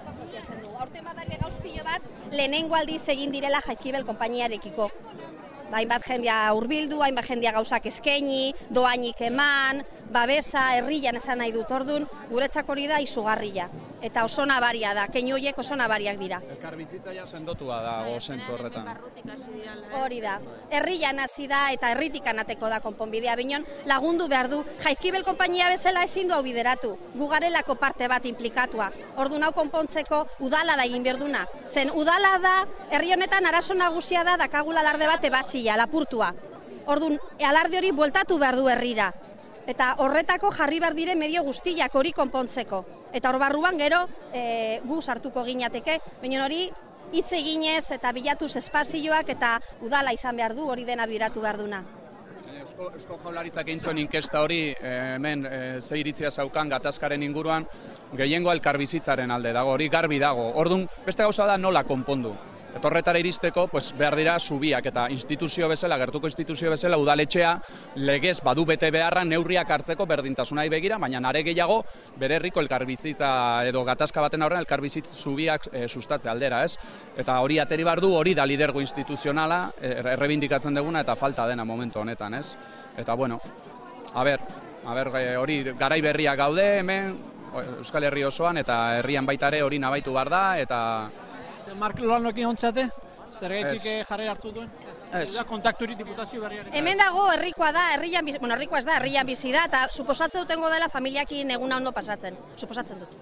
asko apropiatzen dugu. Aurten badake gauz pilo bat, lehenengo aldiz egin direla jaizkibel konpainiarekiko. Ba, hainbat jendea hurbildu, hainbat jendea gauzak eskaini, doainik eman, babesa, herrian esan nahi dut ordun, guretzako hori da izugarria. Eta oso nabaria da, keinu horiek oso nabariak dira. Elkar bizitza ja sendotua dago zentzu horretan. Hori da. Herrian hasi da eta herritik anateko da konponbidea binon lagundu behar du. Jaizkibel konpainia bezala ezin du hau bideratu. Gu garelako parte bat implikatua. Ordun hau konpontzeko udala da egin berduna. Zen udala da herri honetan arazo nagusia da dakagula alarde bat ebatzia, lapurtua. Ordun alarde hori bueltatu behar du herrira. Eta horretako jarri behar dire medio guztiak hori konpontzeko. Eta hor barruan gero e, gu sartuko ginateke, baina hori hitz eginez eta bilatuz espazioak eta udala izan behar du hori dena biratu behar duna. Eusko, Eusko jaularitzak egin zuen inkesta hori, eh, hemen e, ze iritzia zaukan gatazkaren inguruan, gehiengo elkarbizitzaren alde dago, hori garbi dago. Ordun beste gauza da nola konpondu. Eta horretara iristeko, pues, behar dira zubiak eta instituzio bezala, gertuko instituzio bezala, udaletxea legez badu bete beharra neurriak hartzeko berdintasunai begira, baina nare gehiago bere herriko elkarbizitza edo gatazka baten aurrean elkarbizitz zubiak e, sustatze aldera, ez? Eta hori ateri bar du, hori da lidergo instituzionala, er, errebindikatzen duguna eta falta dena momentu honetan, ez? Eta bueno, a ber, a ber, e, hori garai berriak gaude hemen, Euskal Herri osoan eta herrian baita ere hori nabaitu bar da eta Mark Lolanoekin ontzate? Zergaitik Ez. jarri hartu duen? Ez. Da kontakturi diputazio berriaren. Hemen dago herrikoa da, herrian bizi, bueno, herrikoa ez da, herrian bizi da, eta suposatzen dutengo dela familiakin eguna ondo pasatzen, suposatzen dut.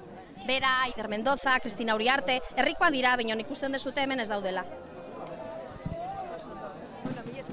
Bera, Ider Mendoza, Cristina Uriarte, herrikoa dira, baina ikusten dezute hemen ez daudela.